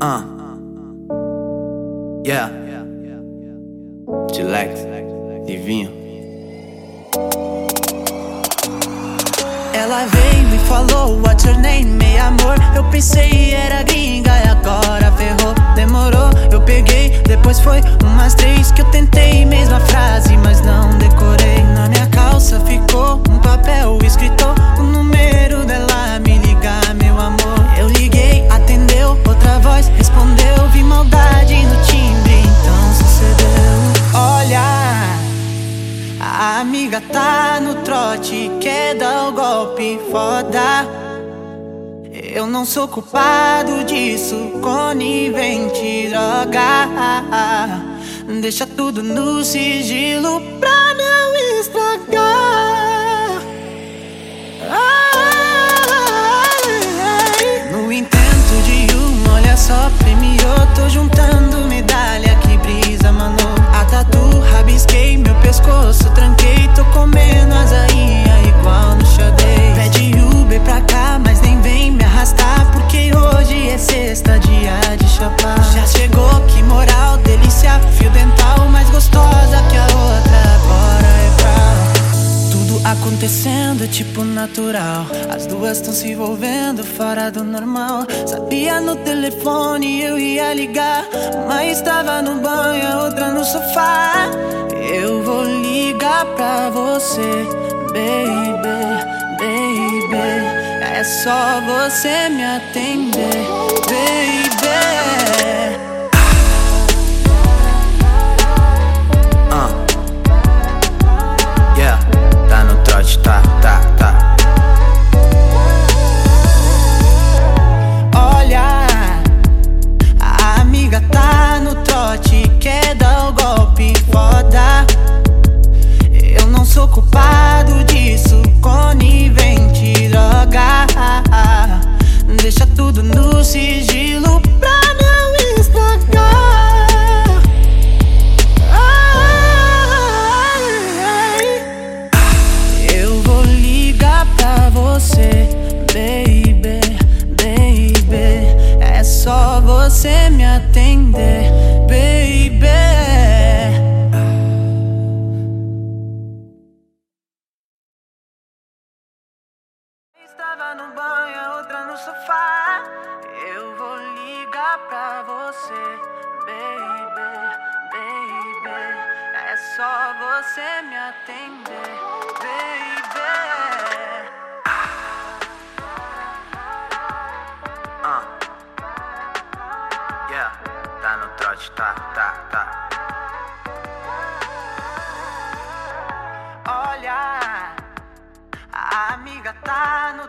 Yeah. Chillax, divinho. Ela veio e falou What's your name, meu amor? Eu pensei era gringa e agora ferrou. Demorou, eu peguei, depois foi umas três Que eu tentei, mesma frase, mas não decorei. Na minha calça ficou um papel escrito no trote, quer dar o golpe foda. Eu não sou culpado disso, conivente, droga. Deixa tudo no sigilo pra Acontecendo, tipo natural. As duas estão se envolvendo fora do normal. Sabia no telefone eu ia ligar, mas estava no banho, a outra no sofá. Eu vou ligar pra você, baby, baby. É só você me atender, baby. Você me atender, baby. Só você me atender, Trote, tá, tá, tá. Olha, a amiga tá no